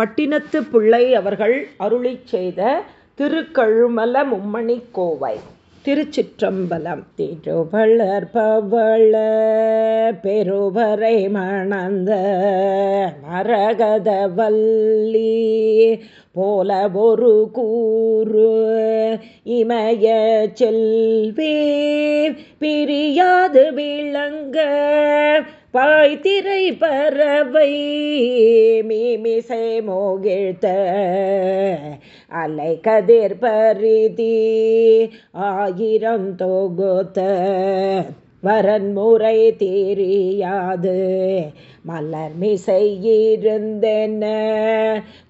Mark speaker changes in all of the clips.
Speaker 1: பட்டினத்து பிள்ளை அவர்கள் அருளி செய்த திருக்கழுமல மும்மணி கோவை. திருச்சிற்றம்பலம் திருவளர் பவள பெருவரை மணந்த மரகதவல்லி போல ஒரு கூறு இமய செல்வே பிரியாது விளங்க பாய்திரை பறவை மீமிசை மோகிழ்த்த. அலை கதிர் பரிதி ஆயிரம் தொகுத்த. வரன்முறை தீரியாது. மலர் மிசையிருந்தென்ன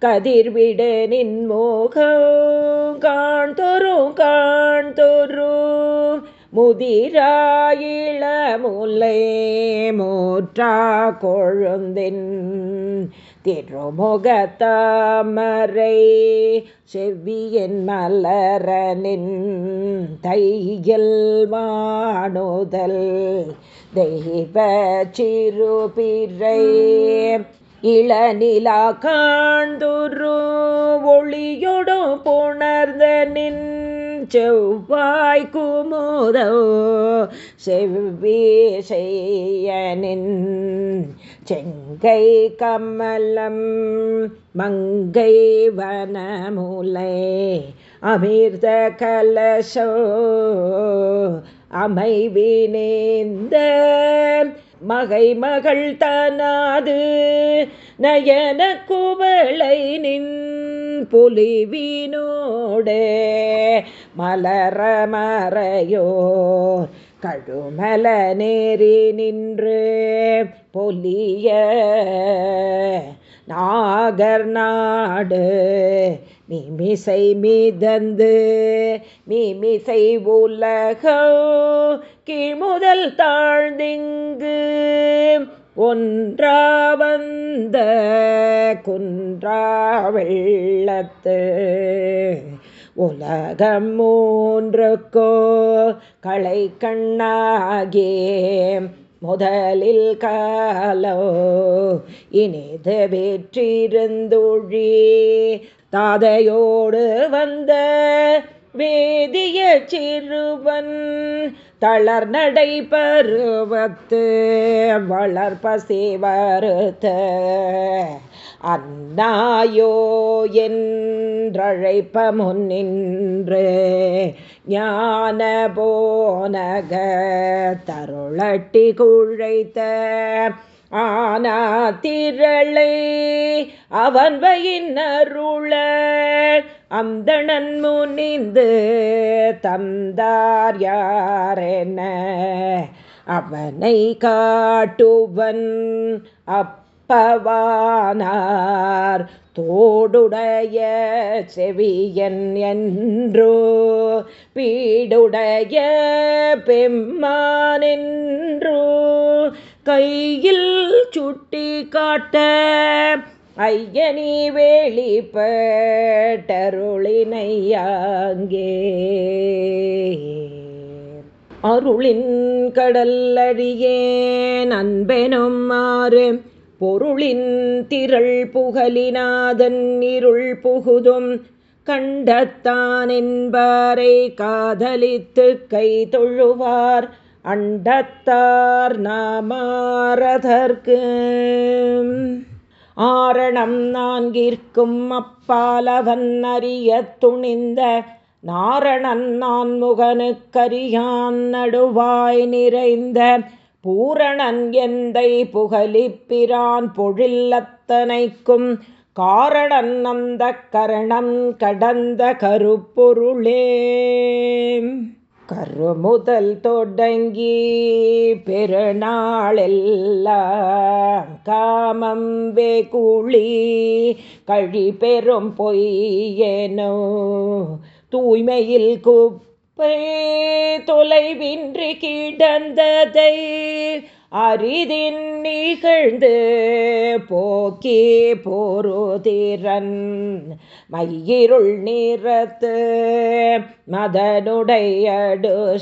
Speaker 1: இருந்தென்ன? நின் மோகம் காண்தொரும் காண்தொரும் முதிராயிள முல்லை மூற்றா கொழுந்தின் திருமுகத்தாமரை செவ்வியின் மலரனின் தையல் வாணுதல் தெய்வ சிறுபிறை இளநிலா காண்துரு ஒளியொடும் புணர்ந்த நின் செவ்வாய் குமுதோ செவ்வி செய்யனின் செங்கை கமலம் மங்கை வனமுலை அமிர்த கலசோ அமைவினேந்த மகை மகள் தனாது நயன குவளை நின் புலிவினோடே மலர மறையோர் கழுமல நேரி நின்று பொலிய நாகர் நாடு மிமிசை மீதந்து மிமிசை உலகோ கீழ்முதல் தாழ்ந்திங்கு ஒன்றா வந்த குன்றா வெள்ளத்து உலகம் மூன்றுக்கோ களை கண்ணாகே முதலில் காலோ. இனிது வெற்றிருந்தொழி தாதையோடு வந்த வேதிய சிறுவன் தளர் நடை பருவத்து வளர்பசி வருத்த. அன்னாயோ என்றழைப்ப முன்னின்று ஞான போனக தருளட்டி குழைத்த ஆனா திரளை அவன் வயின் அருள அந்தணன் முனிந்து தந்தார் யாரென அவனை காட்டுவன் அப்பவானார். தோடுடைய செவியன் என்றோ பீடுடைய பெம்மானென்றோ கையில் சுட்டி காட்ட ஐயனி வேளிப்பட்டருளினையாங்கே. அருளின் கடல்லடியேன் அன்பெனும் மாறு பொருளின் திரள் புகழினாதன் இருள் புகுதும். கண்டத்தான் என்பாரை காதலித்து கை தொழுவார் அண்டத்தார் நாமாரதற்கு. ஆரணம் நான்கிற்கும் அப்பாலவன் அறிய துணிந்த நாரணன் நான் முகனுக்கரியான் நடுவாய் நிறைந்த பூரணன் எந்தை புகழிப்பிரான் பொழில்லத்தனைக்கும் காரணன் அந்த கரணம் கடந்த கருப்பொருளே. கருமுதல் தொடங்கி பெருநாளெல்லாம் காமம் வேகுழி கழி பெறும் பொய்யேனோ தூய்மையில் குப்பை தொலைவின்றி கிடந்ததை அரிதின் நிகழ்ந்து போக்கே போருதிரன். மையிருள் நிறத்து மதனுடையடு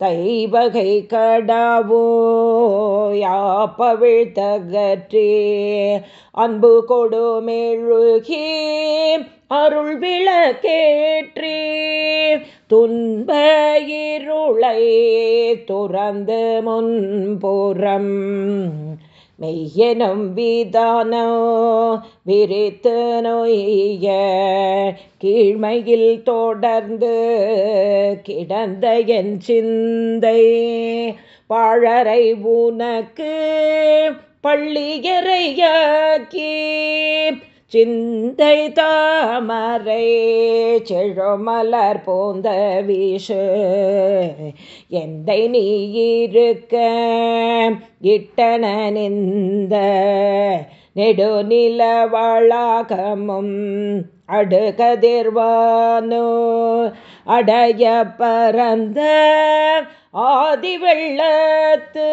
Speaker 1: தைவகை கடாவோ யாப்பவிழ்த்தகற்றே அன்பு கொடுமெழுகே அருள் விளக்கேற்றி துன்ப இருளை துறந்து முன்புறம் மெய்யெனும் விதானோ விரித்து நொய்ய கீழ்மையில் தொடர்ந்து கிடந்த என் சிந்தை பாழரை உனக்கு பள்ளியறையாக்கி சிந்தை தாமரை செழுமலர் போந்த வீசு. எந்தை நீ இருக்க? இட்டனிந்த நெடுநில நெடுநிலவாளாகமும் அடுகதிர்வானோ. அடைய பரந்த ஆதி வெள்ளத்து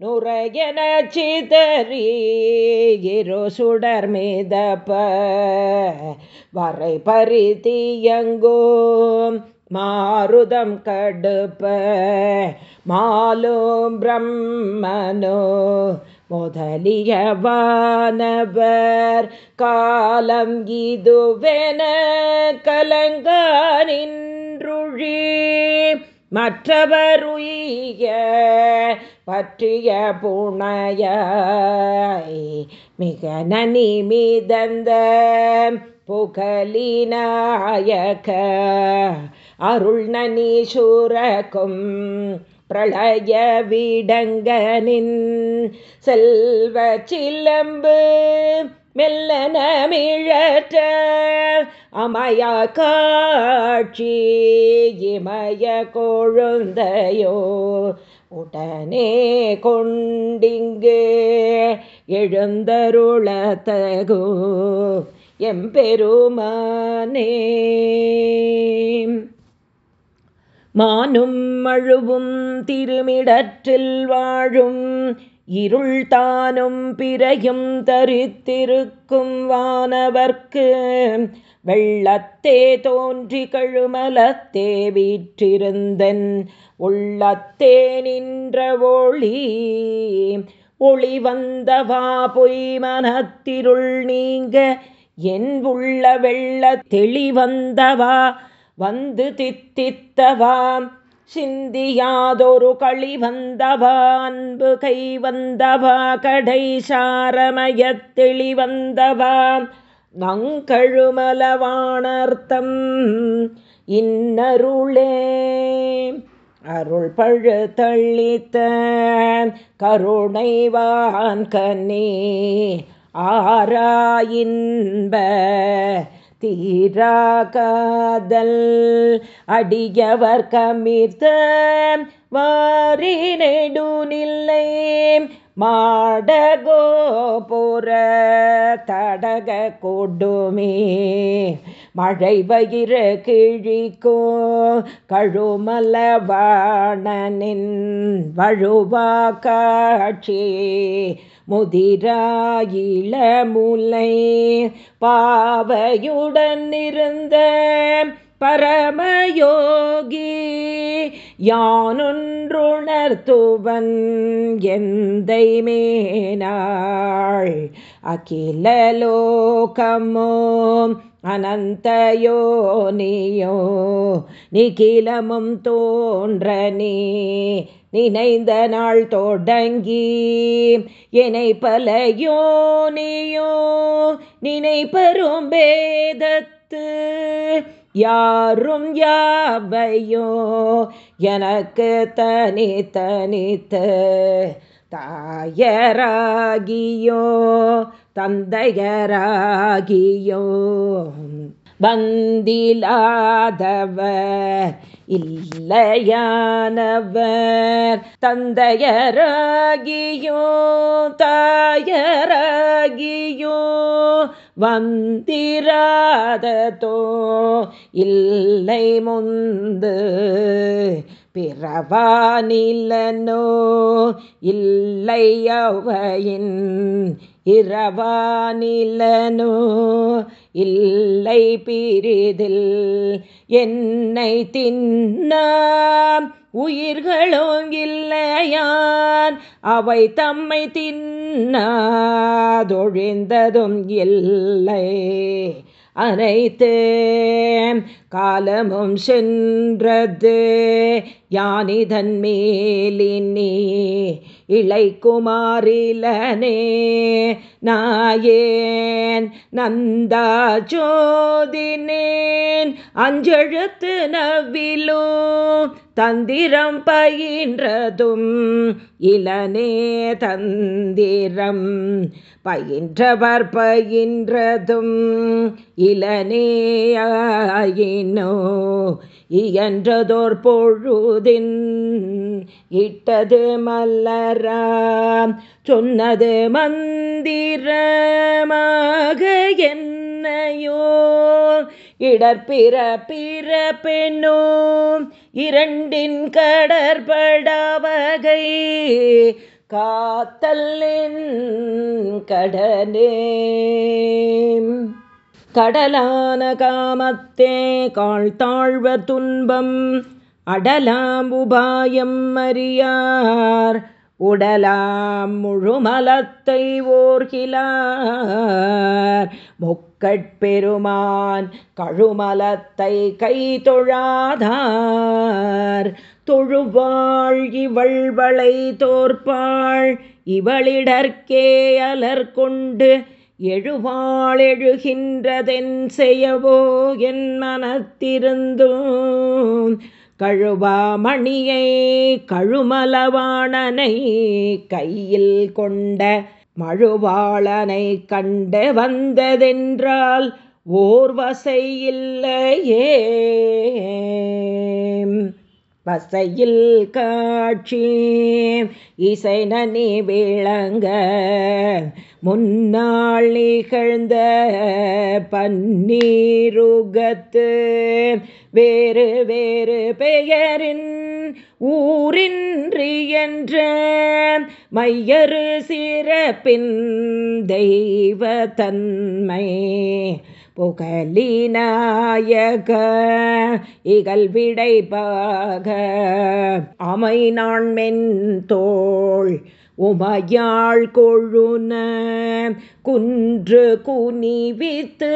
Speaker 1: நுரையன சிதறி இரு சுடர் மீதப்ப. வரை பரிதியங்கோ மாருதம் கடுப்ப. மாலும் பிரம்மனோ முதலியவானவர் காலம் இதுவென கலங்கா நின்றுழி மற்றவர் உய பற்றிய புனைய மிக நனி மீதந்த புகலினாயக அருள் நனீசுரக்கும் பிரளய வீடங்கனின் செல்வ சிலம்பு மெல்லனமிழற்ற அமய காட்சி இமய கொழுந்தையோ உடனே கொண்டிங்கு எழுந்தருளத்தகு எம்பெருமானே. மானும் அழுவும் திருமிடற்றில் வாழும் இருள் தானும் பிறையும் தரித்திருக்கும் வானவர்க்கு வெள்ளத்தே தோன்றி கழுமலத்தே வீற்றிருந்தன் உள்ளத்தே நின்ற ஒளி ஒளி வந்தவா பொய் மனத்திருள் நீங்க என் உள்ள வெள்ள தெளிவந்தவா வந்து தித்தித்தவாம். சிந்தியாதொரு களி வந்தவா அன்பு கை வந்தவா கடை சாரமயத்தெளி தெளிவந்தவா நங்கழுமலவானர்த்தம் இன்னருளே. அருள் பழு தள்ளித்த கருணைவான் கண்ணே ஆராயின்ப தீராகாதல். அடியவர் கமிர்த்த வாரி நெடுநில்லை. மாடகோ புற தடக கொடுமே. மழை வயிற கிழிக்கோ கழுமலவாணனின் வழுவா காட்சி. முதிராயிலமுலை பாவையுடன் இருந்த பரமயோகி யானொன்றுணர்த்துவன் எந்தை மேனாள் அகிலலோகமோ அனந்தயோனியோ நிகிலமும் தோன்ற நீ நினைந்த நாள் தொடங்கி என்னை பலையோனியோ நினைப்பரும் பேதத்து யாரும் யாவையோ எனக்கு தனி தனித்து தாயராகியோ தந்தையராகியோ. வந்திலாதவர் இல்லையானவர் தந்தையராகியோ தாயராகியோ. வந்திராததோ இல்லை முந்து பிறவானிலனோ இல்லையவையின் இரவானிலனோ இல்லை பிரிதில் என்னை தின்னாம் உயிர்களும் இல்லையான் அவை தம்மை தின்னாதொழிந்ததும் இல்லை. அனைத்து காலமும் சென்றது. யானிதன் மேலினி இளைக்குமாரிலனே நாயேன் நந்தா ஜோதினேன் அஞ்செழுத்து நவிலோ தந்திரம் பயின்றதும் இளனே தந்திரம். பயின்றவர் பயின்றதும் இளனேயினோ இயன்றதோர் பொழுதின் இட்டது மல்லராம் சொன்னது மந்திரமாக என்னையோ. இடர்பிற பிற பெண்ணோம் இரண்டின் கடற்படவகை. காத்தல்லின் கடனே. கடலான காமத்தே கால் தாழ்வர் துன்பம். அடலாம் உபாயம் அறியார். உடலாம் முழுமலத்தை ஓர்கிலார். கட்பெருமான் கழுமலத்தை கை தொழாதார். தொழுவாள் இவள்வளை தோற்பாள் இவளிடற்கே அலர்கொண்டு எழுவாள் எழுகின்றதென் செய்யவோ என் மனத்திருந்தும். கழுவாமணியை கழுமலவாணனை கையில் கொண்ட மழுவாளனை கண்டு வந்ததென்றால் ஓர் இல்லையே. வசையில் காட்சி. இசை நனி விளங்க. முன்னாள் நிகழ்ந்த பன்னீருகத்து. வேறு வேறு பெயரின் ஊரின்றி என்ற மையரு சிறப்பின் தெய்வ தன்மை. புகலினாயக இகல் விடைபாக அமை நான் மென் தோள் உமையாள் கொழுன குன்று குனிவித்து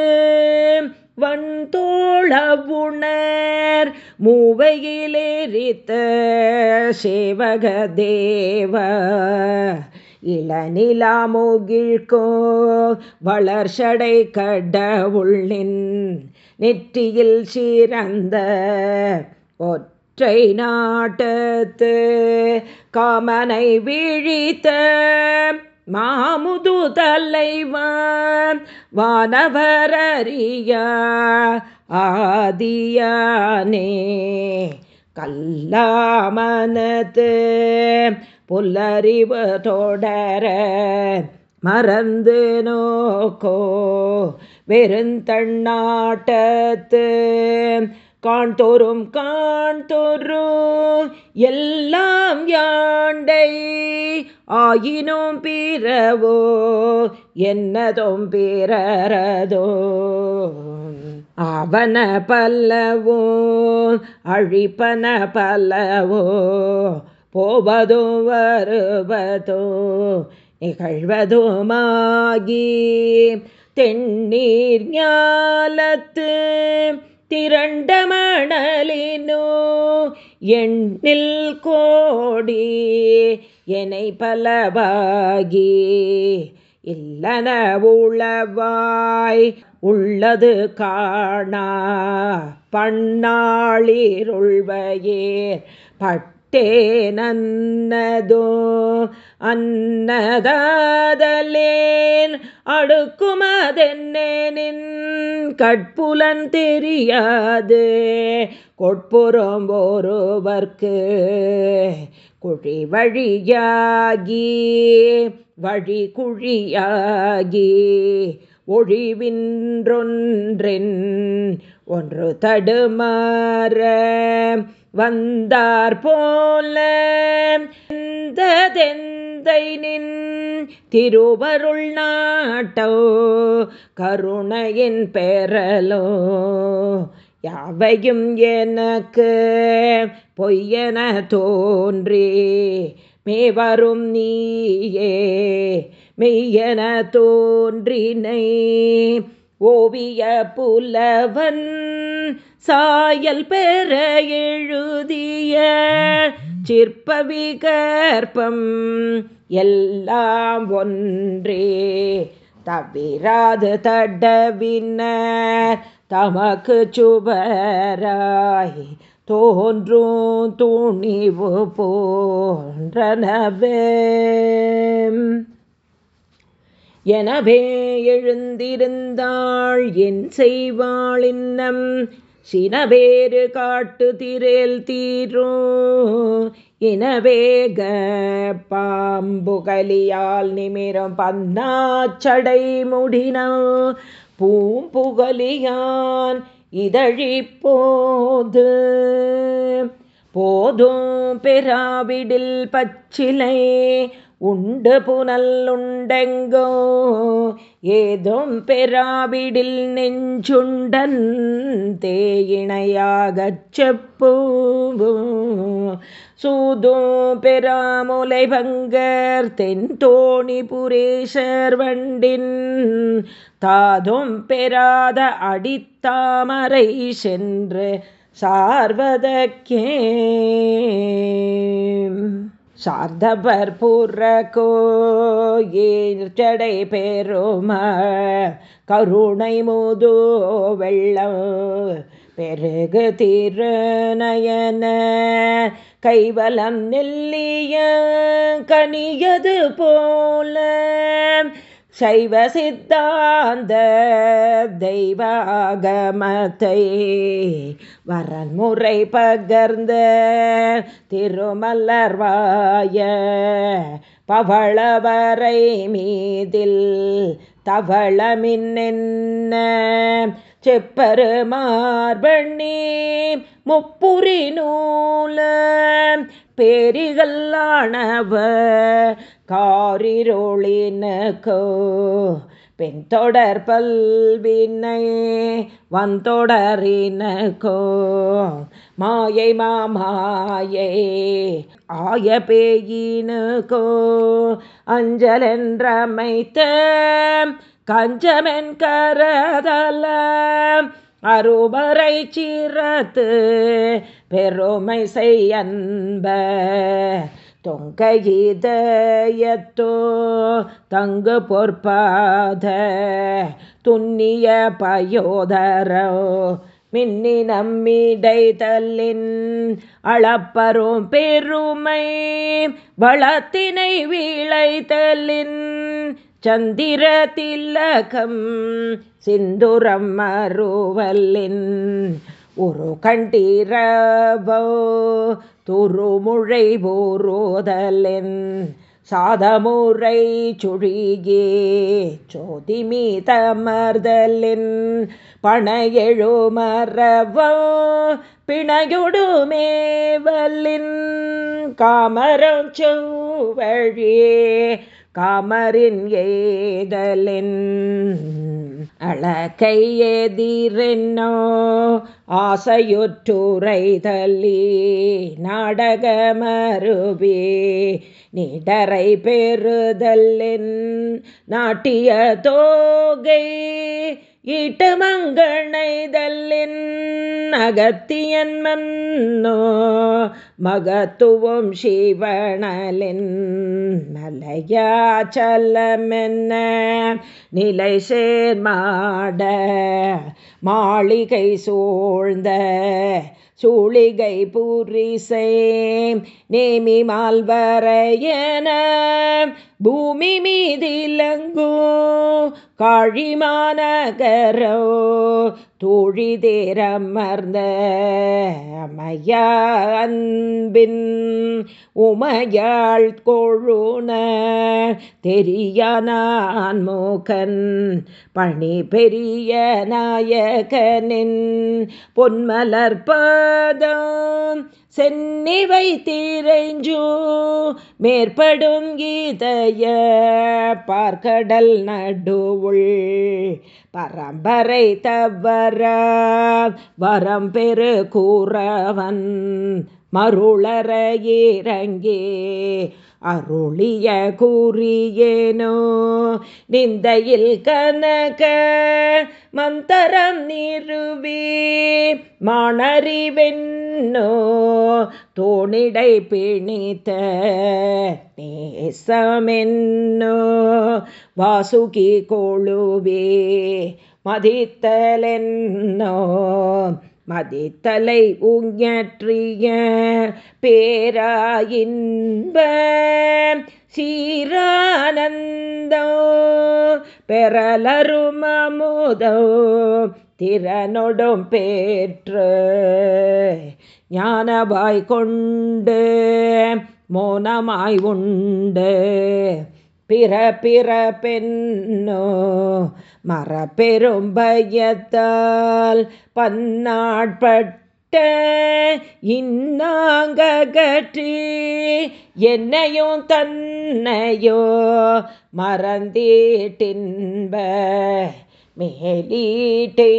Speaker 1: வன்தோளவுணர் மூவையிலேரித்த சேவக தேவ. இளநிலாமோகிழ்கோ வளர்ஷடை கடவுள்ளின் நெற்றியில் சீரந்த ஒற்றை நாட்டத்து காமனை வீழித்த மாமுது தலைவான் வானவரறிய ஆதியானே. கல்லாமனது புல்லறிவு தொடர மறந்து நோக்கோ? வெறுந்தண்ணாட்டத்து காண்தோறும் காண்தோறும் எல்லாம் யாண்டை ஆயினும் பிறவோ? என்னதும் பிறரதோ? அவன பல்லவோ அழிப்பன பல்லவோ போவதோ வருவதோ நிகழ்வதுமாகி தென்னீர் ஞாலத்து திரண்ட மணலினோ எண்ணில் கோடி என்னை பலவாகி இல்லன உளவாய் உள்ளது காணா. பண்ணாளிருள்வையேர் பட்டேனன்னதோ அன்னதாதலேன் அடுக்குமதென்னேனின் கட்புலன் தெரியாது. கொட்புறம் ஒருவர்க்கு குழி வழியாகி வழி குழியாகி ஒழிவின்றொன்றின் ஒன்று தடுமாற வந்தார் போல. எந்ததெந்த நின் திருவருள் நாட்டோ? கருணையின் பெறலோ யாவையும் எனக்கு பொய்யென தோன்றி. மேவரும் நீயே மெய்யென தோன்றினை. ஓவிய புலவன் சாயல் பெற எழுதிய சிற்பவிகற்பம் எல்லாம் ஒன்றே. தவிராது தடவினர் தமக்கு சுபராய் தோன்றும் துணிவு போன்றனவே. எனவே எழுந்திருந்தாள் என் செய்வாள் இன்னம். சினவேறு காட்டு திரேல் தீரும். இனவேக பாம்புகலியால் நிமிரும் பன்னாச்சடை முடினோ பூம்புகலியான் இதழிப்போது. போதும் பெறாவிடில் பச்சிலை உண்டு புனல் உண்டெங்கோ. ஏதும் பெறாவிடில் நெஞ்சுண்டன் தேயிணையாகச் செப்பூவும் சூதும் பெறாமுலை பங்கர் தென்தோணி புரேஷர் வண்டின் தாதும் பெறாத அடித்தாமரை சென்று சார்வதற்கே சார்ந்தவர் புறக்கோ ஏற்றடை பெரும கருணை முது வெள்ளம் பெருகு திருநயன கைவலம் நெல்லிய கனியது போல. சைவ சித்தாந்த தெய்வாகமத்தை வரன்முறை பகர்ந்த திருமல்லர்வாய பவளவரை மீதில் தவளமின்னென்ன செப்பரு மார்பண்ணி முப்புரி நூல பேரிகல்லானவ காரிரோளினக்கோ பெண் தொடர் பல்வினை வந்தொடரினகோ மாயை மாமாயை ஆய பேயினுகோ அஞ்சலென்றமைத்த கஞ்சமென் கரதல அருபறை சீரத்து பெருமை செய்யன்ப. தொங்க தங்கு பொற்பாத துண்ணிய பயோதரோ மின்னி நம்மிடை தல்லின் அளப்பரும் பெருமை வளத்தினை வீழைத்தலின் சந்திர திலகம் சிந்துரம் மறுவல்லின் ஒரு கண்டிரபோ துருமுழை போரோதலின் சாதமுறை சுழியே சோதி மீதமர்தலின் பணையெழு மரவோ பிணையொடு மேவலின் காமரம் செவ்வழியே காமரின் ஏதலின் அழகை எதிரென்னோ ஆசையுற்றுரை தள்ளி நாடக மருபே நாட்டிய தோகை ஈட்டமங்கணைதல்லின் அகத்தியன் மன்னோ மகத்துவம் சிவனலின் மலையாச்சலமென்ன நிலை சேர்மாட மாளிகை சூழ்ந்த சூளிகை பூரிசை நேமி மால்வரையன பூமி மீதிலங்கோ காழிமாநகரோ தோழி தேரமர்ந்த அமையா அன்பின் உமையாள் கொழுன தெரியனான் மூகன் பணி பெரிய நாயகனின் பொன்மலர்பாதம் சென்னிவை தீரைஞ்சு மேற்படும் கீதைய பார்க்கடல் நடுவுள். பரம்பரை தவற வரம் பெரு கூறவன் மருளற இறங்கே. அருளிய கூறியேனோ நிந்தையில் கனக மந்தரம் நிறுவி மாணறிவென்னோ தோணிடை பிணித்த நேசமென்னோ வாசுகி கொழுவே மதித்தலென்னோ மதித்தலை உங்கற்றிய பேராயின்ப சீரானந்தோ பெறலருமமுதோ திறனொடும் பேற்று ஞானவாய் கொண்டு மோனமாய் உண்டு. பிற பிற பெண்ணோ மரப்பெரும் பயத்தால் பன்னாட்பட்ட இன்னாங்ககற்றி என்னையும் தன்னையோ மறந்தீட்டின்ப மேலீட்டை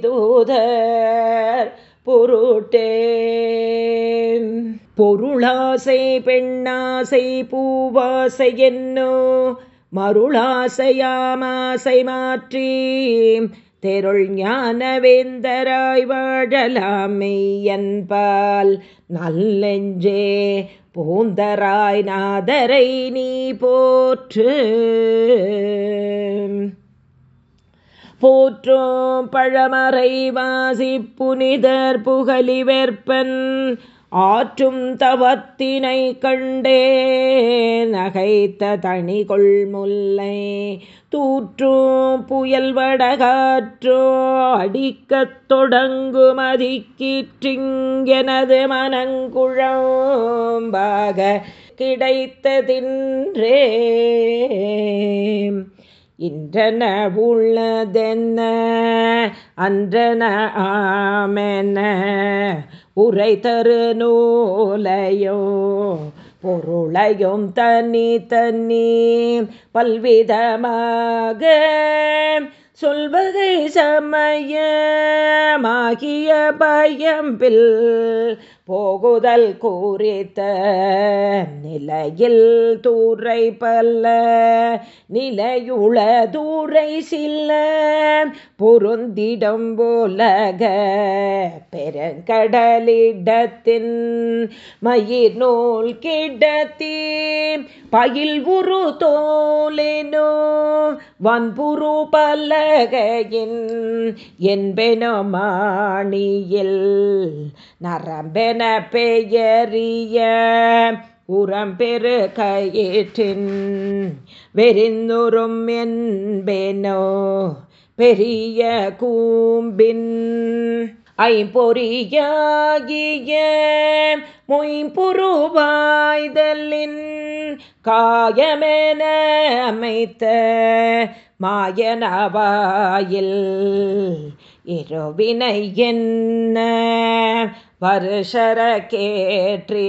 Speaker 1: தூதர் பொருட்டே பொருளாசை பெண்ணாசை பூவாசை என்னோ மருளாசையாமாசை மாற்றி தெருள் ஞானவேந்தராய் வாழலாமை என்பால் நல்லெஞ்சே பூந்தராய் நாதரை நீ போற்று. போற்றும் பழமறை வாசி புனிதர் புகழிவேற்பன் ஆற்றும் தவத்தினை கண்டே நகைத்த தனிகொள் முல்லை. தூற்றும் புயல் வடகாற்றோ அடிக்கத் தொடங்கும் அதிக்கீற்றிங்கெனது மனங்குழம்பாக கிடைத்ததின்றே இன்றன உள்ளதென்ன? அன்றன ஆமென உரை தரு நூலையோ? பொருளையும் தண்ணி தண்ணி பல்விதமாக சொல்வகை சமயமாகிய பயம்பில் போகுதல் கூறித்த நிலையில் தூரை பல்ல நிலையுள தூரை சில்ல பொருந்திடம் போலக பெருங்கடலிடத்தின் மயிர் நூல் கிடத்தி பயில் உரு தோலினோ வன்புரு பல்லகையின் என்பெனோ மாணியில் நரம்பென என பெயரிய உரம்பெரு கயிற்றின் வெறிந்துரும் என்பேனோ பெரிய கூம்பின் ஐம்பொறியாகிய மொய்புருவாய்தலின் காயமென அமைத்த மாயனவாயில் இருவினை என்ன வருஷர கேற்றே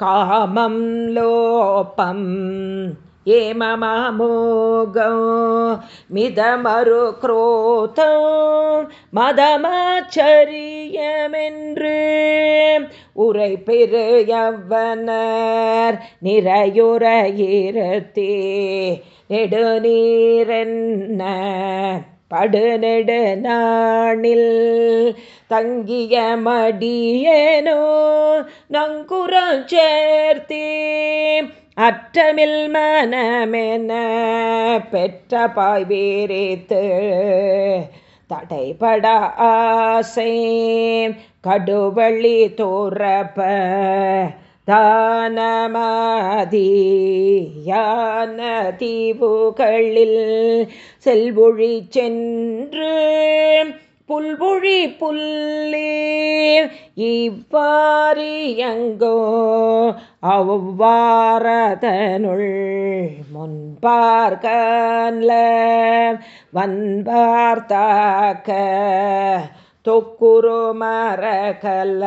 Speaker 1: காமம் லோபம் ஏமமோகோ மிதமரு குரோதோ மதமாச்சரியமென்று உரை பெரு யவ்வனர் நிறையுறையிரத்தே நெடுநீரென்ன படுநெடு நாணில் தங்கிய மடியேனோ நங்குரம் சேர்த்தே அற்றமில் மனமென பெற்ற பாய் வேரேத்து தடைபட ஆசை. கடுவழி தோறப்ப தானமாதியான தீவுகளில் செல்வொழி சென்று புல்பொழி புல்லீர் இவ்வாறு எங்கோ அவ்வாரதனுள் முன்பார்கல்ல வன்பார்த்தாக்க தொக்குரு மரகல்ல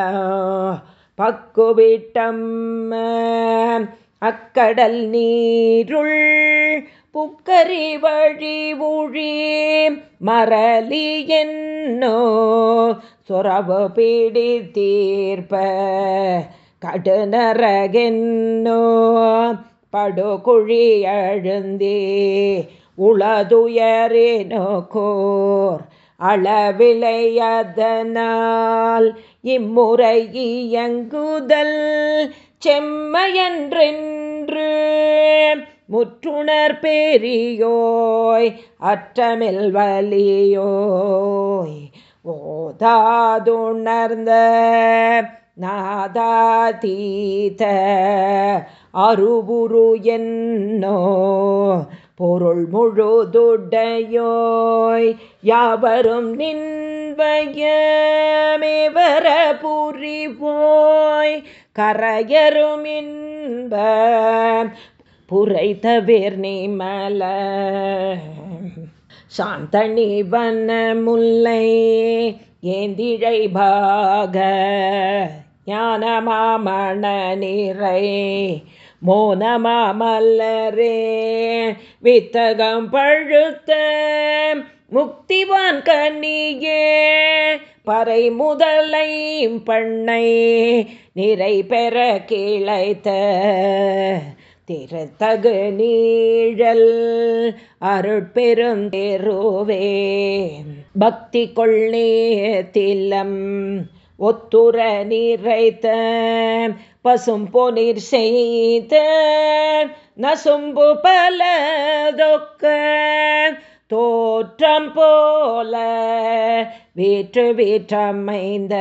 Speaker 1: பக்குவிட்டம் அக்கடல் நீருள் புக்கரி வழி ஊழி மரளி என்னோ. சொரவு பீடி தீர்ப்ப கடுநரகென்னோ. படுகுழி அழுந்தே உளதுயரே நோக்கோர் அளவிளையதனால் இம்முறை இயங்குதல் செம்மையன்றென்று முற்றுணர் பெரியோய் அற்றமில் வலியோய் ஓதாதுணர்ந்த நாதாதீத அருபுரு என்னோ பொருள் முழுதுடையோய். யாவரும் நின்பயமேவர புரிவோய். கரையரும் இன்ப புரைத்தவேர் நீமல. சாந்தணி வன முல்லை ஏந்திழை பாக ஞானமாமண நிறை. நிறை மோனமாமல்லரே. வித்தகம் பழுத்த முக்திவான் கண்ணியே. பறை முதலை பண்ணை நிறை பெற கிளைத்த திருத்தகு நீழல் அருட்பெருந்தெருவே பக்தி கொள்ளே தில்லம் ஒத்துர நிறைத்த பசும் பொனிர் செய்த நசும்பு பலதொக்க தோற்றம் போல வீற்று வீற்றமைந்த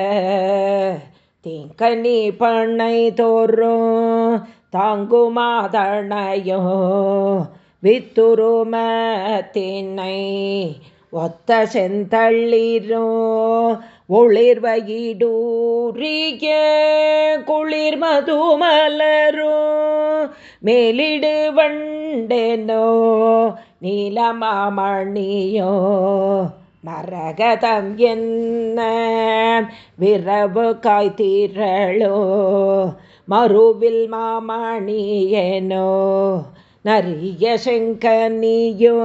Speaker 1: தீங்கனி பண்ணை தோறும் தாங்குமாதணையோ வித்துருமத்தினை ஒத்த செந்தள்ளிரோ ஒளிர்வயிடூரிய குளிர் மதுமலரோ மேலிடு வண்டெனோ நீலமாமணியோ. மரகதம் என்ன? விரவு காய்த்திரளோ மறுவில் மாமணியனோ? நரிய செங்கனியோ?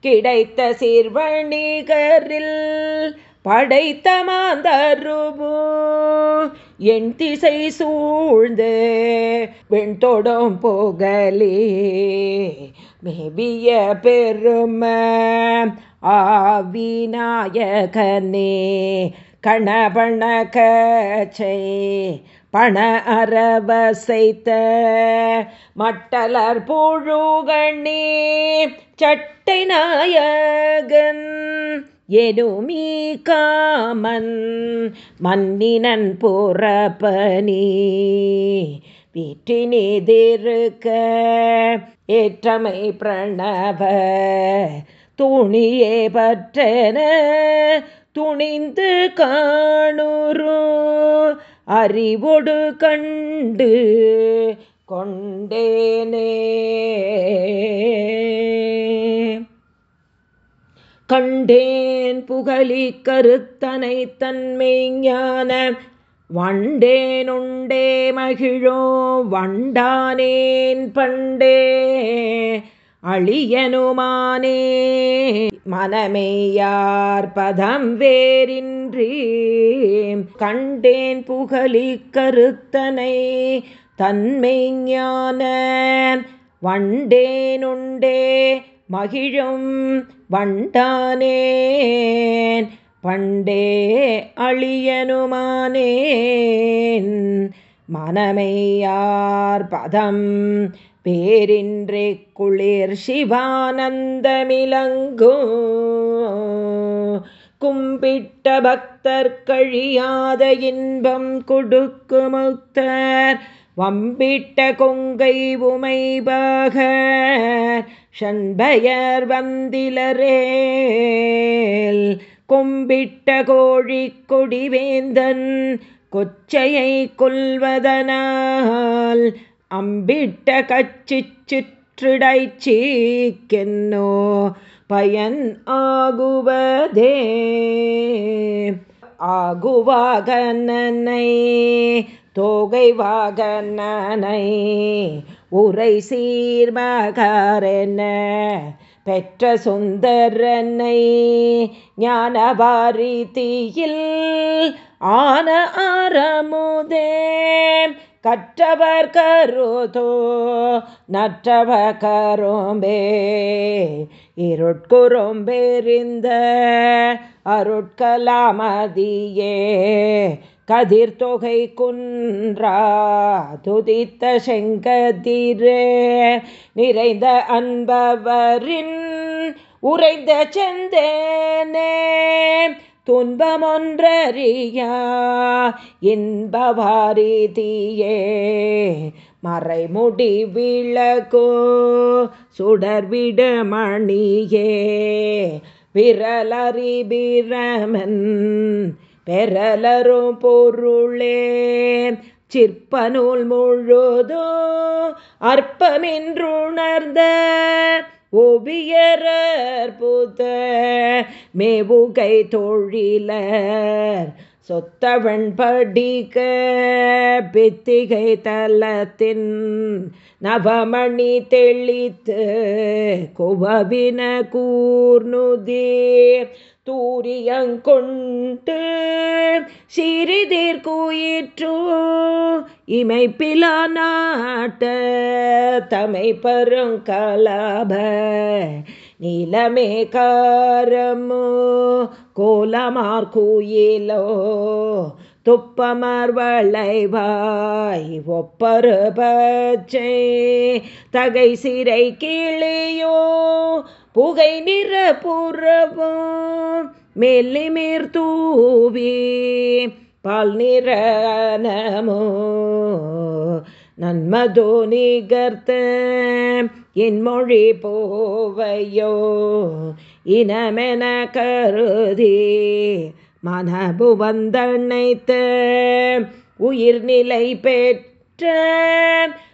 Speaker 1: கிடைத்த சிறுவணிகரில் படைத்த மாந்தருபு என் திசை சூழ்ந்து வெண்தொடும் போகலே. மேபிய பெரும ஆவிநாயகனே கணபண கச்சை பண அரவசைத்த மட்டலர் புழுகண்ணே சட்டை நாயகன். எனுமீ காமன் மன்னினன் போறப்பனி வீற்றினெதிர்க்க ஏற்றமை பிரணவ துணியே பற்றன துணிந்து காணுரு அறிவொடு கண்டு கொண்டேனே. கண்டேன் புகழி கருத்தனை தன்மை ஞான வண்டேனுண்டே மகிழோ வண்டானேன் பண்டே. அழியனுமானே மனமேயார் பதம் வேறின்றி. கண்டேன் புகழி கருத்தனை தன்மை ஞான வண்டேனுண்டே மகிழும் வண்டானேன் பண்டே அழியனுமானேன். மனமையார் பதம் பேரின்றே குளிர் சிவானந்தமிலங்கோ. கும்பிட்ட பக்தர் கழியாத இன்பம் கொடுக்கு முக்தர் வம்பிட்ட கொங்கை உமைபாக ஷண்பயர் வந்திலரேல். கொம்பிட்ட கோழி கொடிவேந்தன் கொச்சையை கொல்வதனால். அம்பிட்ட கச்சி சிற்றிடை பயன் ஆகுவதே. ஆகுவாக நன்னை தோகை வாகனனை உரை சீர்மகாரென பெற்ற சுந்தரனை ஞானபாரிதியில் ஆன ஆரமுதே. கற்றவர் கருதோ நற்றவ கரோம்பே இருட்குறும்பெறிந்த அருட்கலாமதியே. கதிர்தொகை குன்றா துதித்த செங்கதிரே நிறைந்த அன்பவரின் உறைந்த செந்தேனே துன்பமொன்றறியா இன்பவாரிதியே மறைமுடி விளக்கோ சுடர்விடமணியே விரலறிபிரமன் பெறலரும் பொருளே. சிற்பநூல் முழுதோ அற்பமின்றுணர்ந்த ஓவியரர் பூத்த மேவுகை தொழிலர். சொத்தவன் படிக்க பித்திகை தலத்தின் நவமணி தெளித்து குவவின கூர்னுதே தூரியங்கொண்டு சிறிதீர் கூயிற்றோ இமைப்பிலா நாட்ட தமை பருங்கலாப நிலமே காரமோ கோலமார் கூயிலோ துப்பமர் வளைவாய் ஒப்பரு பச்சை தகை சிறை கிளியோ புகை நிற புறவும் மெல்லிமீர் தூவி பால் நிறனமோ நன்மதோ நிகர்த்த என் மொழி போவையோ. இனமென கருதி மனபு வந்தனைத்த உயிர்நிலை பெற்ற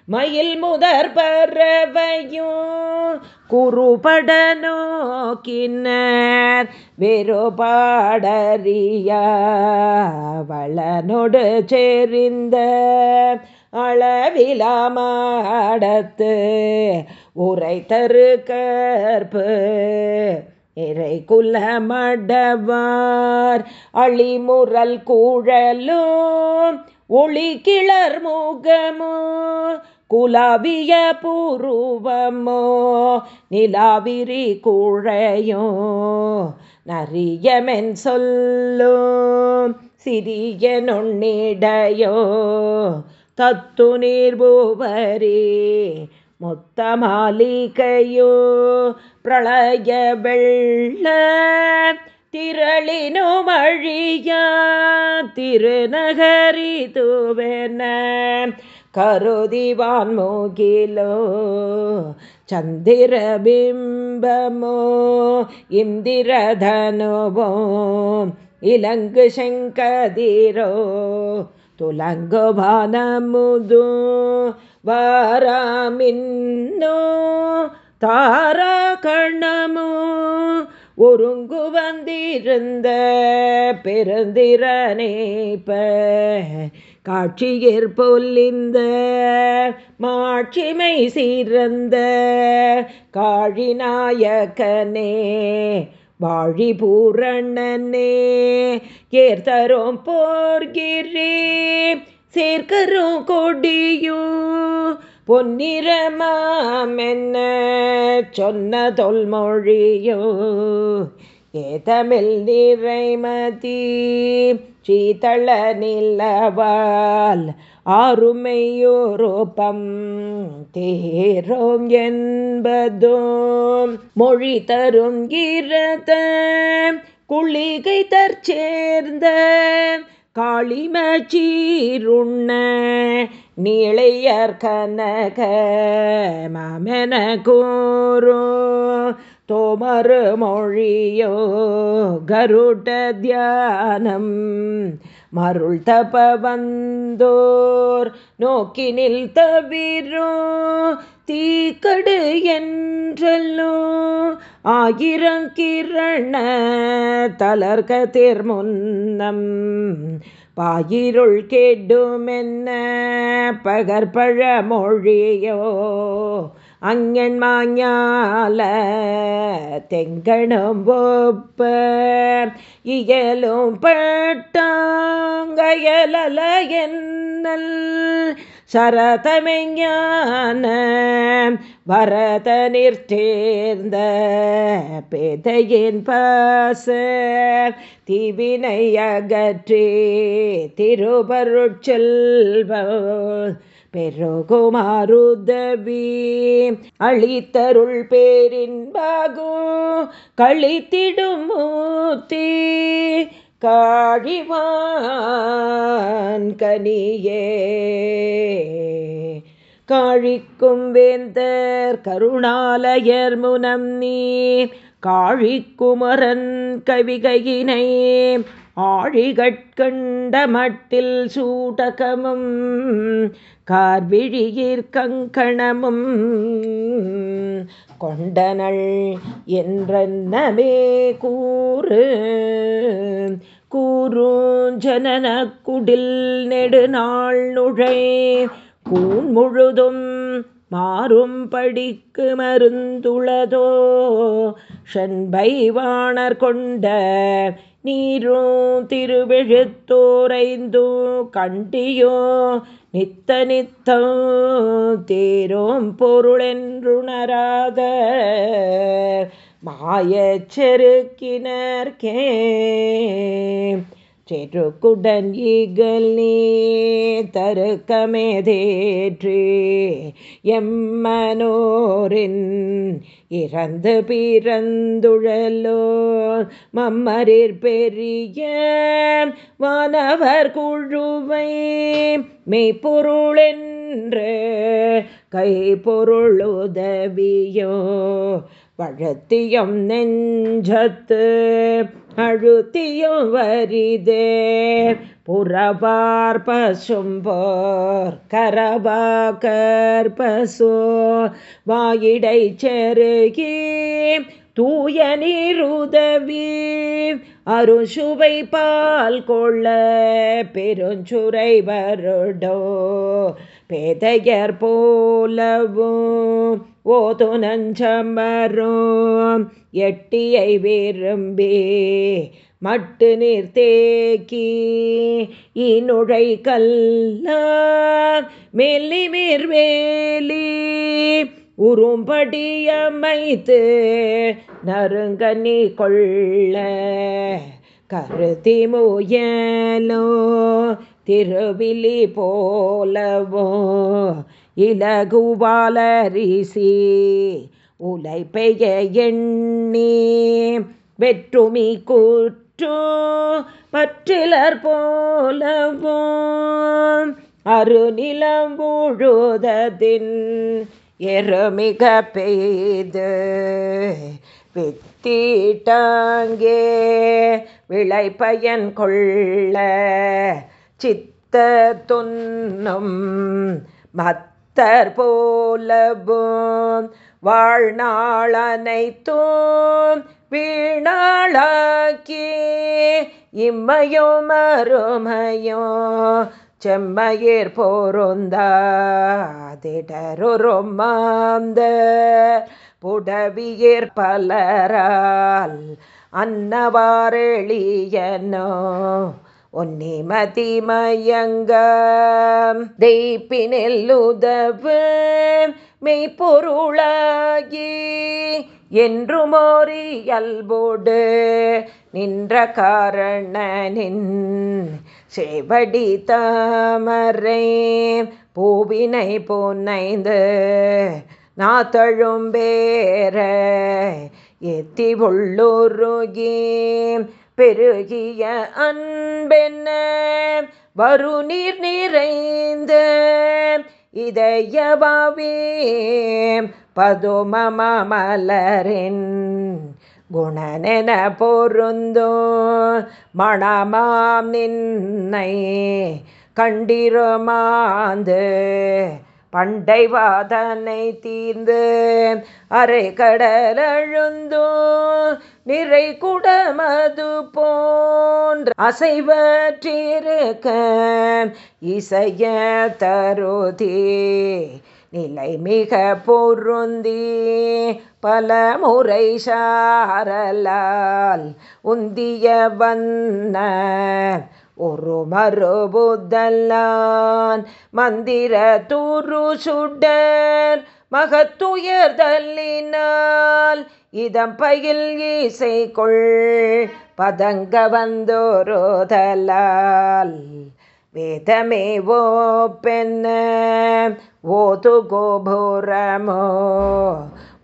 Speaker 1: மயில் முதற் பறவையும் குறுபட நோக்கினர். வெறுபாடறிய வளனொடு செறிந்த அளவிலாமாடத்து உரை தரு கற்பு இறை குலமடவார் அழிமுறல் கூழலும் ஒளி கிளர் முகமோ குலாவிய பூருவமோ நிலாவிரி கூழையோ நரியமென் சொல்லோ சிறிய நுண்ணிடையோ தத்து நீர்பூவரே மொத்த மாளிகையோ பிரளய வெள்ள திரளினோ மழியா திருநகரிதுவென கருதிவான் மோகிலோ சந்திரபிம்பமோ இந்திரதனுவோ இலங்கு செங்கதிரோ துலங்கு பானமுது வாராமின்னோ தாரா கண்ணமோ ஒருங்கு வந்திருந்த பெருந்திரனேப்ப காட்சியேற்பொல்லிந்த மாட்சிமை சீரந்த காழிநாயகனே வாழி பூரணனே ஏர்த்தரும் போர்கிறே சேர்க்கரும் கொடியூ பொன்னிறமாமென்ன சொன்ன தொல்மொழியோ ஏதமில் நிறைமதி சீதள நிலவால் ஆறுமையோரோப்பம் தேரோம் என்பதோம் மொழி தரும் கிரத குளிகை தற்சேர்ந்த காளிமச்சீருண்ண நீளையர் கனக மாமென கூறோ தோமரு மொழியோ கருட தியானம் மருள் தப வந்தோர் நோக்கினில் தவிரோ தீக்கடு என்றல்லோ? ஆயிரங்கிரண தளர்கதிர் முன்னம் பாயிருள் கெடுமென்ன பகற்பழ மொழியோ? அங்கண் மாஞால தெங்கணும் ஒப்ப இயலும் பட்டாங்கயலல என்னல் சரதமெஞான வரத நிற்தேர்ந்த பேதையின் பாச தீவினை அகற்றே திருபருட்செல்வ பெருகுமாருதவி அழித்தருள் பேரின்பாகு கழித்திடும் மூத்தி காழிவான் கனியே. காழிக்கும் வேந்தர் கருணாலயர் முனம் நீ காழிக்குமரன் கவிகையினை ஆழிகட்கண்ட மட்டில் சூடகமும் கார்விழியிற் கங்கணமும். கொண்டனள் என்றமே கூறு கூறுஞ்சனன குடில் நெடுநாள் நுழை கூண் முழுதும் மாறும் படிக்கு மருந்துளதோ ஷண்பைவாணர் கொண்ட நீரும் திருவெழுத்தோரைந்து கண்டியோ நித்த நித்தோ தேரோம் பொருளென்றுணராத மாயச் செருக்கினர்கே செருக்குடன் ஈகல் நீ தருக்கமேதேற்று. எம்மனோரின் இறந்து பிறந்துழலோ மம்மரிற் பெரிய வானவர் குழுவை மெய்ப்பொருளென்று கை பொருளுதவியோ வழத்தியம் நெஞ்சத்து அழுத்தியும் வரிதே. புறபார் பசும்போர் கரபா கற்பசோ வாயிடை செருகி தூய நீருதவி அருசுவை பால் கொள்ள பெருஞ்சுரை வருடோ. பேதையர் போலவும் ஓது நஞ்சமரும் எட்டியை விரும்பி மட்டு நீர் தேக்கி இனுழை கல்ல மெல்லிமீர் வேலி உரும்படியமைத்து நறுங்கனி கொள்ள கருதி முயலோ திருவிழி போலவோ இலகுவாலரிசி. உலை பெய எண்ணி வெற்றுமி கூற்று பற்றிலர் போலவோ அருநிலம் ஊழுததின் எருமிக பெய்து. வித்தீட்டாங்கே விளை பயன் கொள்ள சித்த துன்னும் மத்தர் வாழ்நாள் அனைத்தும் வீணாளாக்கி இம்மையோ மறுமையோ செம்மையர் போருந்தாதிடருமாந்த புடவியர் பலரால் அன்னவாரெளியனோ. ஒன்னிமதி மயங்க தெய்ப்பினில் உதவு மெய்ப்பொருளாகி என்றுமோரியல்போடு நின்ற காரணனின் செவடி தாமரை பூவினை பொன்னைந்து நாத்தழும்பேர எத்தி உள்ளுருகே பெருகிய அன்பென்ன? வருநீர் நிறைந்த இதயவாவே பதுமமலரின் குணனென பொருந்தோ. மணமாம் நின்னை கண்டிருமாந்து பண்டை வாதனை தீர்ந்து அரை கடலழுந்தோ நிறை குடமது போன்ற அசைவற்றிருக்க இசைய தருதி. நிலை மிக பொருந்தி பல முறை சாரலால் உந்திய வண்ண ஒரு மறுபுதல்லான் மந்திர தூரு சுடர் மகத்துயர்தல்லினால் இதம் பயில் இசைக்குள் பதங்க வந்தோரோதலால் வேதமே ஓ பெண்ண ஓது கோபுரமோ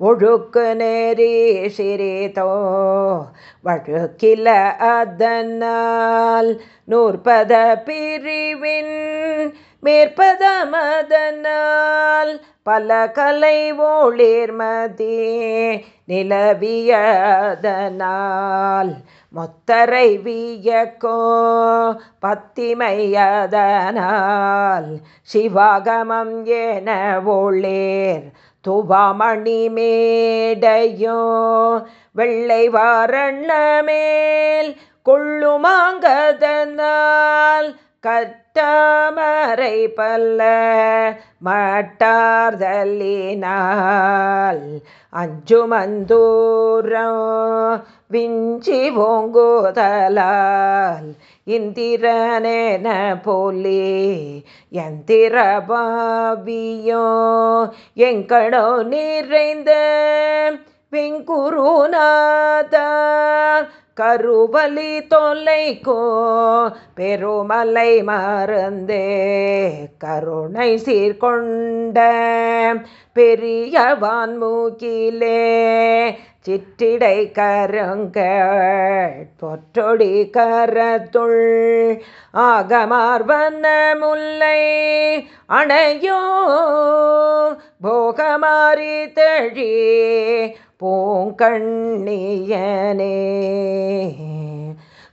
Speaker 1: ஒழுக்கு நேரி சிறிதோ. வழுக்கில அதனால் நூற்பத பிரிவின் மேற்பத மதனால் பல கலை ஓளிர்மதி நிலவியதனால். மொத்தரை வியக்கோ பத்திமையதனால். சிவாகமம் என ஒளேர் துவாமணி மேடையோ வெள்ளை வாரணமேல் கொள்ளுமாங்கதனால் கட்டாமரை பல்ல மட்டார்தலினால் அஞ்சுமந்தூரம் விஞ்சி ஓங்குதலால் இந்திரனேன போலே எந்திரபாவியோ எங்கடோ நிறைந்த வெங்குருநாதா கருவலி தொல்லைக்கோ பெருமலை மறந்தே. கருணை சீர்கொண்ட பெரியவான் மூக்கிலே சிற்றிடை கருங்கள் பொற்றொடி கரத்துள் ஆகமார்வன முல்லை அணையோ போகமாறி தழி பூங்கண்ணியனே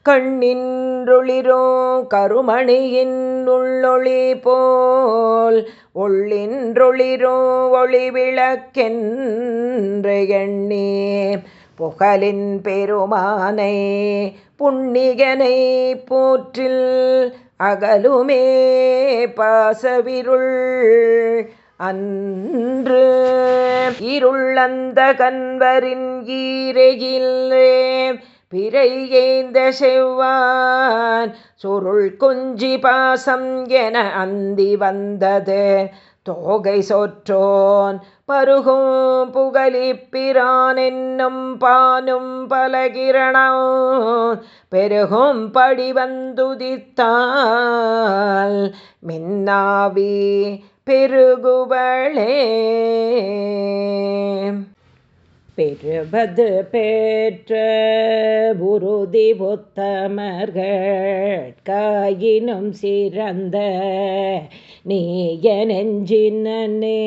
Speaker 1: கண்ணின்றொளிரோ கருமணியின் உள்ளொளி போல் உள்ளின்றொளிரோ ஒளி விளக்கென்று எண்ணே. புகழின் பெருமானை புண்ணிகனை போற்றில் அகலுமே பாசவிருள் அன்று இருளந்த கண்வரின் ஈரையில்லே பிறை ஏந்த செவ்வான் சுருள் குஞ்சி பாசம் என அந்தி வந்தது. தோகை சொற்றோன் பருகும் புகழிப்பிரான் என்னும் பானும் பலகிரணம் பெருகும் படி வந்துதித்தால் மின்னாவி பெருகுவளே. பெறுவது பெற்ற உறுதி புத்தமர்கள் காயினும் சிறந்த நீய நெஞ்சினே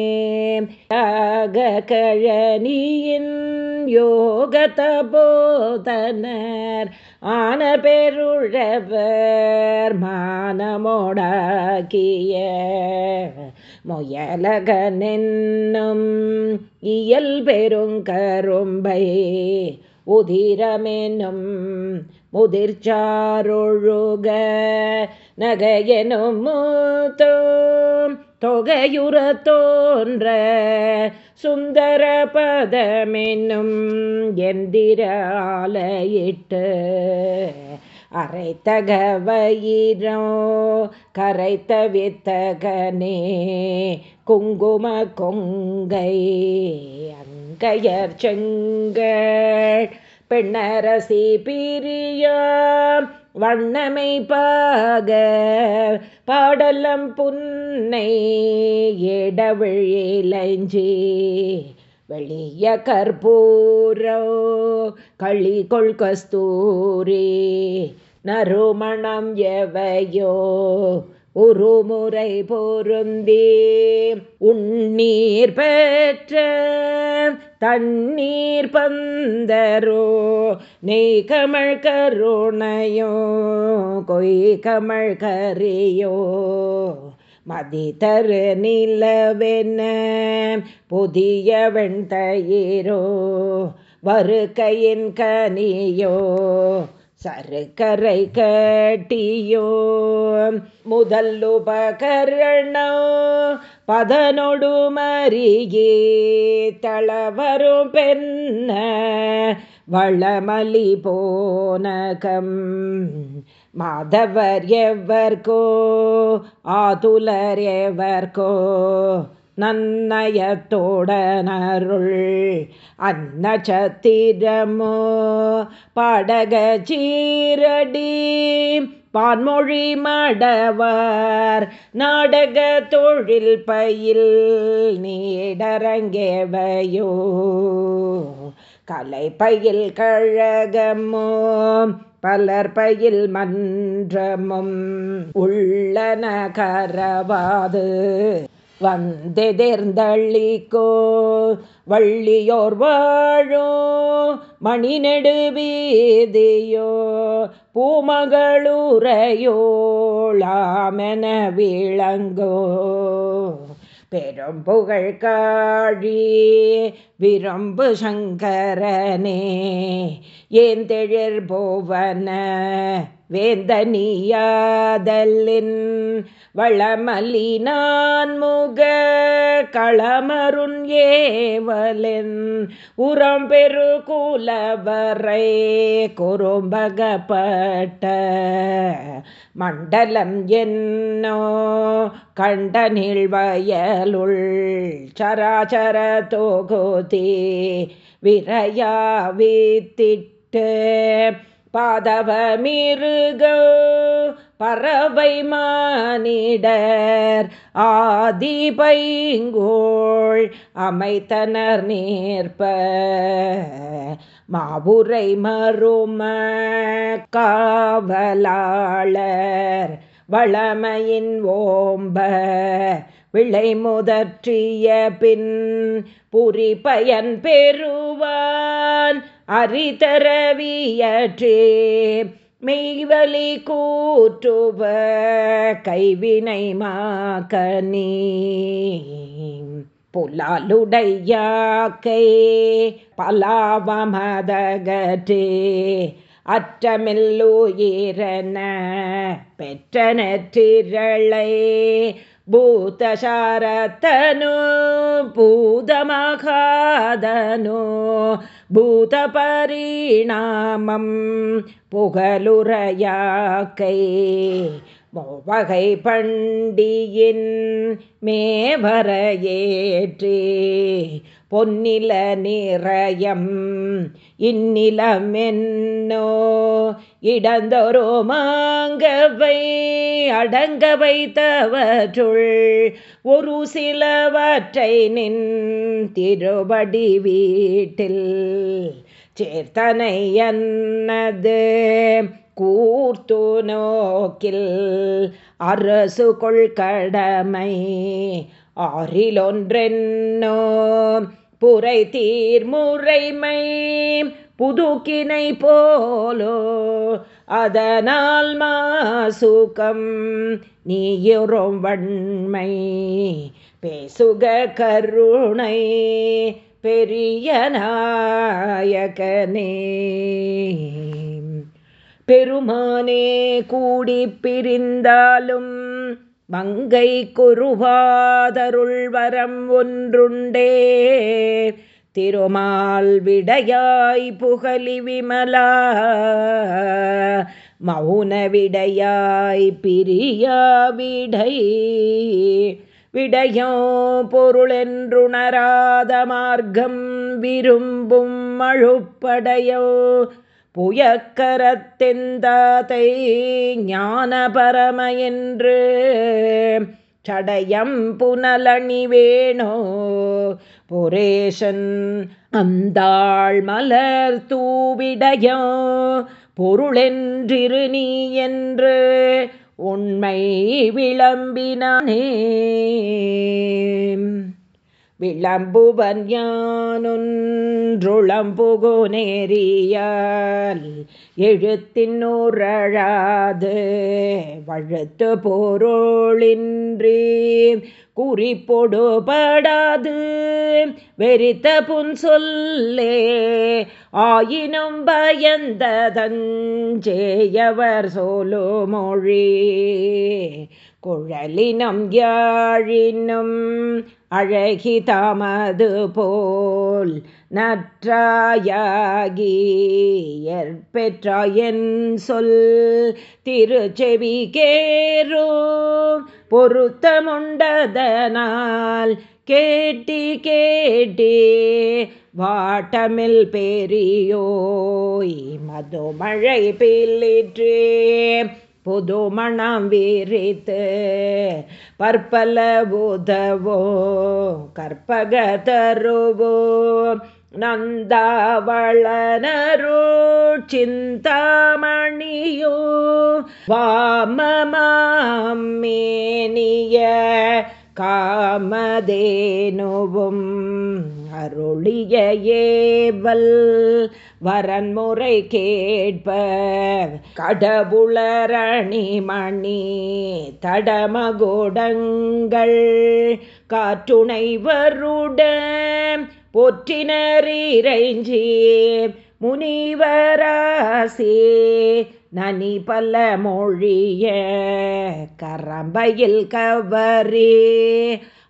Speaker 1: கழனியின் யோகத போதனர் ஆன பெருழவர் மானமோடாக்கிய முயலகனென்னும் இயல் பெருங்கரும்பை உதிரமெனும் முதிர்ச்சாரொழுக நகையெனும் மூத்தோம் தொகையுற தோன்ற சுந்தர பதமென்னும் எந்திர ஆலையிட்டு அரைத்தக வயிரோ கரைத்த வித்தகனே குங்கும கொங்கை அங்கையர் செங்கள் பெண்ணரசி பிரிய வண்ணமை பாக பாடலம் புன்னை இடவிழிலஞ்சி வெளிய கற்பூரோ களி கொள் கஸ்தூரி நறுமணம் எவையோ உருமுறை பொருந்தி உண்ணீர் பெற்ற தண்ணீர் பந்தரோ நெய் கமழ் கருணையோ கொய் கமழ் கரியோ. மதி தரு நிலவென புதிய வெண்தயிரோ வருகையின் கனியோ? சருக்கரை கட்டியோ? முதல் உபகரணோ? பதனொடு மறியே? தளவரும் பெண்ண வளமலி போனகம்? மாதவர் எவர்கோ ஆதுலர் எவர்கோ நன்னயத்தோடனருள் அன்னச்சத்திரமோ படக சீரடி பான்மொழி மடவார் நாடக தொழில் பயில் நீடரங்கேவையோ கலை பயில் கழகமோ பலர் பயில் மன்றமும் உள்ளன கரவாது. வந்தெதிர்ந்தள்ளிக்கோ வள்ளியோர் வாழோ மணி நெடுவீதியோ பூமகளுரையோளாமென விளங்கோ. பெரும்புகழ் காழி விரும்பு சங்கரனே ஏந்தெழிர் போவன? வேந்தனியாதலின் வளமலினான் முக களமருண் ஏவலின் உரம் பெரு குலவரை குறும்பகப்பட்ட மண்டலம் என்னோ கண்ட நீழ்வயலுள் சராச்சர தொகுதி விரையாவித்திட்டு பாதவமிருக பறவை மானிடர் ஆதிபைங்கோள் அமைத்தனர் நேர்ப்ப மாபுரை மரும காவலாளர் வளமையின் ஓம்ப விளை முதற்றிய பின் புரி பயன் பெறுவான் அறிதரவியற்றே. மெய்வலி கூற்றுவ கைவினை மாக்கனி புலாலுடையாக்கை பலாவமதகற்றே. அற்றமில்லுயிரன பெற்ற பூதசாரத்தனு பூதமகாதனு பூதபரிணாமம் புகழுரையாக்கை மூவகை பண்டியின் மேவரையேற்றே பொன்னில நிறையம் இந்நிலமென்னோ இடந்தோரோ மாங்கவை அடங்க வைத்தவற்றுள் ஒரு சிலவற்றை நின் திருபடி வீட்டில். சேர்த்தனை என்னது? கூர்த்து நோக்கில் அரசு கொள்கடமை ஆறிலொன்றென்னோ புரை தீர்முறைமை புதுக்கினை போலோ அதனால் மாசுகம். நீயுறும் வன்மை பேசுக கருணை பெரிய நாயகனே. பெருமானே கூடி பிரிந்தாலும் மங்கை குருவாதருள் வரம் ஒன்றுண்டே. திருமால் விடையாய் புகழி விமலா. மௌன விடையாய் பிரியா விடை. விடையோ பொருளென்றுணராத மார்க்கம் விரும்பும் மழுப்படையோ புயக்கரத்தெந்தாதை ஞானபரம என்று சடயம் புனலணி வேணோ பொரேஷன் அந்தாள் மலர் தூவிடையோ பொருளென்றிரு நீ என்று உண்மை விளம்பினானே. விளம்புவன் யானொன்றுளம்புகோ நேரியால் எழுத்தினூரழாது வழுத்து பொருளின்றி குறிப்பொடுபடாது. வெறித்த புன் சொல்லே ஆயினும் பயந்ததஞ்சேயவர் சோலோ மொழி குழலினம் யாழினும் அழகி தாமது போல் நற்றாயாகி ஏற்பெற்றாயன் சொல் திருச்செவி கேரோ பொருத்தமுண்டதனால் கேட்டி கேட்டி வாட்டமில் பெரியோய் மதுமழை பில்லிற்றே புது மணம் வீரித்து பற்பல உதவோ கற்பக தருவோ நந்தாவளனரு சிந்தாமணியோ வாமமாமேனிய காமதேனுவும் அருளிய ஏவல் வரன்முறை கேட்ப கடவுளரணி மணி தடமகோடங்கள் காற்றுணைவருட போற்றினரீரைஞ்சி முனிவராசி நனி பல மொழிய கரம்பையில் கவரே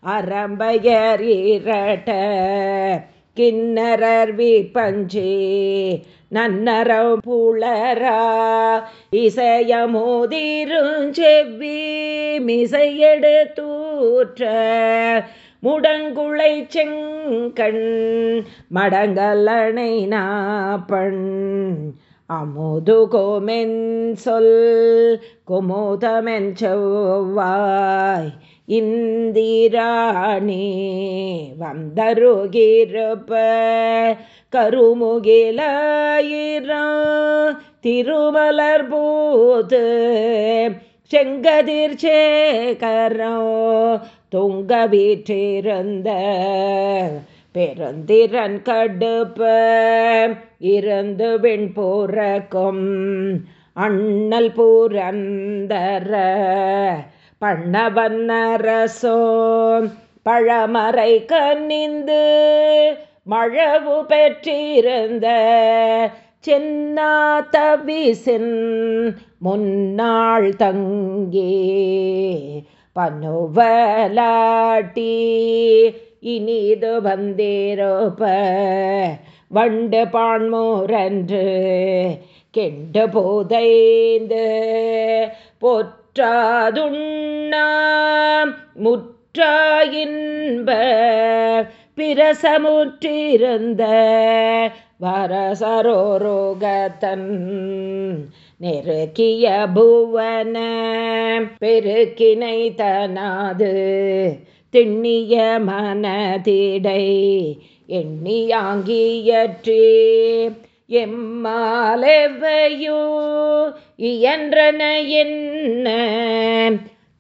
Speaker 1: அரம்பையரீரட்ட கிண்ணரர் விபஞ்சே நன்னரம் புலரா இசையமோதிருஞ்செவ்வி மிசையெடுத்தூற்ற முடங்குளை செங்கண் மடங்கலனை நாப்பண் அமுது கோமென் சொல் குமுதமென் செவ்வாய் இந்திராணி வந்தருகிருப்ப கருமுகிலாயிரம் திருமலர் போது செங்கதிர் சேகரோ தொங்க வீற்றிருந்த பெருந்திரன் கடுப்ப இருந்து வெண் போறக்கும் அண்ணல் பூரந்தர பண்ணவன்னரசோ பழமறை கண்ணிந்து மழவு பெற்றிருந்த சென்னா தவிசின் முன்னாள் தங்கே பனுவலாட்டி இனிது வந்தேரோப வண்டு பான்மோரன்று கெண்டு போதைந்து போற்ற முற்றாதுண்ணாம். முற்றாயின்ப பிரசமுற்றிருந்த வரசரோரோகத்தன் நெருக்கிய புவன பெருக்கினை தனாது திண்ணிய மனதிடை எண்ணியாங்கியற்றே எம்மாலெவையோ இயன்றன என்ன?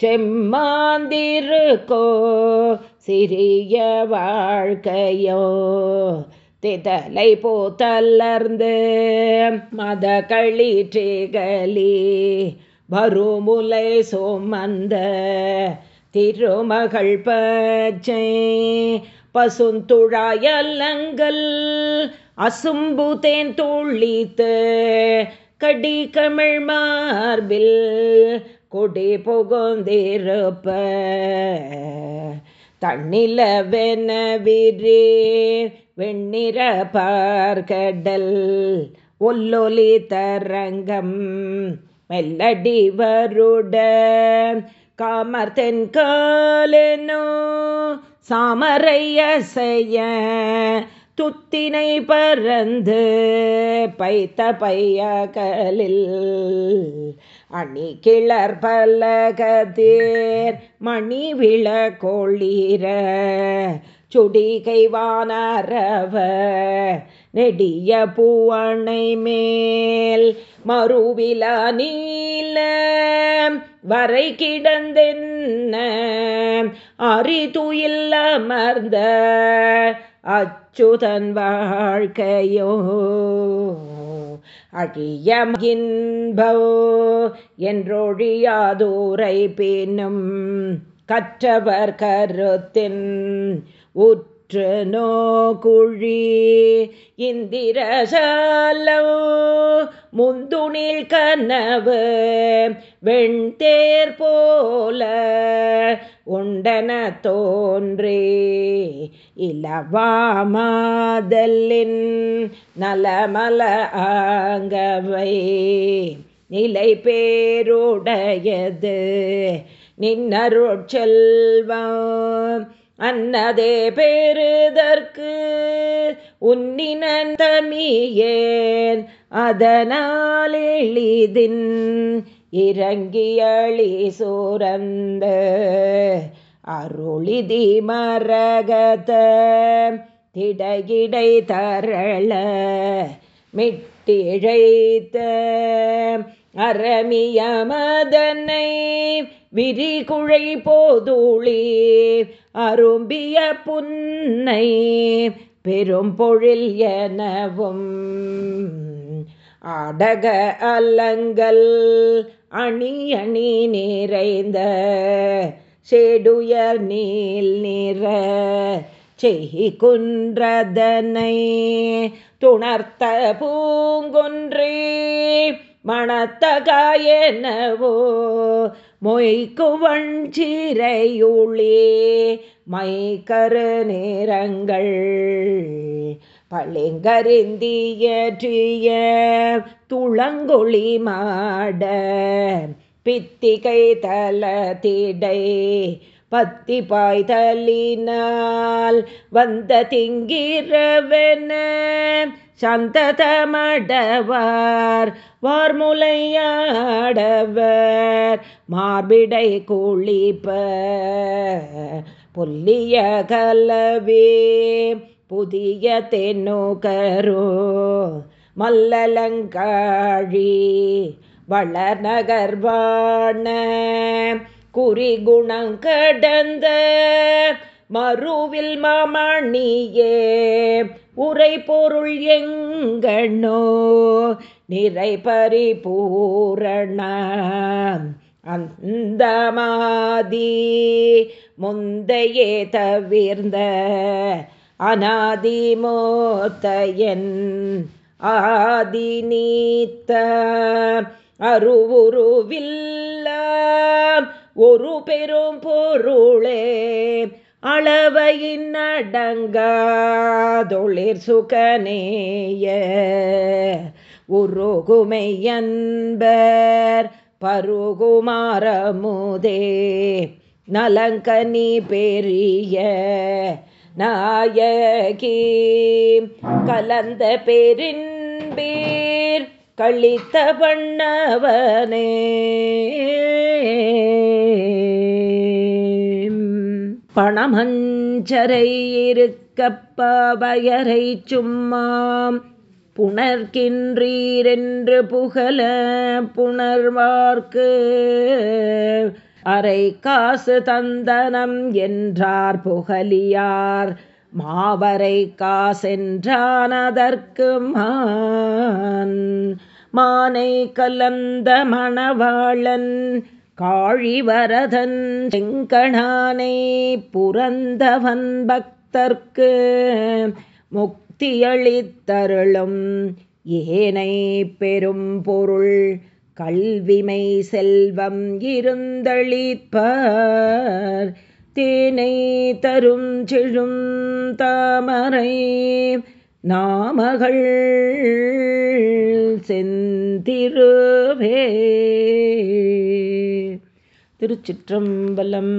Speaker 1: செம்மாந்திருக்கோ சிறிய வாழ்க்கையோ? திதலை போத்தல்லர்ந்து மத களிற்றிகளி வருமுலை சோமந்த திருமகள் பச்சை பசுந்துழாயல்லங்கள் அசும்புதேன் துள்ளித்து கடி கமிழ் மார்பில் கொடி புகுந்திருப்ப. தண்ணிலவென விரே வெண்ணிற பார்கடல் ஒல்லொலி தரங்கம் மெல்லடி வருட. காமர் காலெனோ சாமரைய செய்ய துத்தினை பறந்து பைத்த பையகலில் அணி கிளர் பல்லகதேர் மணி விழ கோளீர சுடிகைவானரவ நெடிய பூவணை மேல் மறுவில நீல வரை கிடந்தென்ன அரிதுயில் அமர்ந்த அச்சுதன் வாழ்க்கையோ அழியமின்போ என்றொழியாதூரை பேணும் கற்றவர் கருத்தின் உற்று குழி இந்திரசாலோ முந்துணில் கனவு வெண்தேர் போல உண்டன தோன்றே. இலவாமாதலின் நலமல ஆங்கவை நிலை பேருடையது. நின்னருட்செல்வம் அன்னதே பெறுதற்கு உன்னினன் தமியேன். அதனால் எளிதின் இறங்கியளி சூரந்த அருளிதி மரகத திடகிடை தரள மிட்டிழைத்த அறமியமதனை விரிகுழை போதுளி அரும்பிய புன்னை பெரும் பொழில் எனவும். அடக அலங்கல் அணி அணி நிறைந்த செடுயர் நீல் நிற செய் குன்றதனை துணர்த்த பூங்குன்றே மணத்தகாயனவோ மொய்க்குவன் சீரையுளே மைக்கரு நேரங்கள் பளிங்கரிந்தியற்றிய துளங்கொழி மாட பித்திகை தல திடை பத்தி பாய்தலினால் வந்த திங்கிரவென சந்ததமடவார் வார்முலையாடவர் மார்பிடை கூழிப்ப பொல்லிய கலவே புதிய தென்னுகரோ மல்லலங்காழி வளநகர்வான குறிகுணங்கடந்த மறுவில் மாமணியே உரை பொருள் எங்கண்ணோ நிறை பரிபூரண அந்த மாதி முந்தையே தவிர்ந்த அநாதி மோத்தையன் ஆதி நீத்த அருவுருவில்ல ஒரு பெரும் பொருளே அளவையின் அடங்காதொளிர் சுகநேய உருகுமையன்பர் பருகுமாரமுதே நலங்கனி பெரிய நாயகி கலந்த பெரின்பீர் கழித்த பண்ணவனே பணமஞ்சரை இருக்கப்பவயரை சும்மாம். புணர்கின்றீரென்று புகழ புணர்வார்க்கு. அரை காசு தந்தனம் என்றார் புகலியார். மாவரை காசென்றான் அதற்கு மான். மானை கலந்த மணவாளன் காழிவரதன் செங்கணானை புரந்தவன் பக்தர்க்கு முக்தியளித்தருளும் ஏனை பெரும் பொருள் கல்விமை செல்வம் இருந்தளிப்பார். தேனை தரும் செழும் தாமரை நாமகள் செந்திருவே. திருச்சிற்றம்பலம்.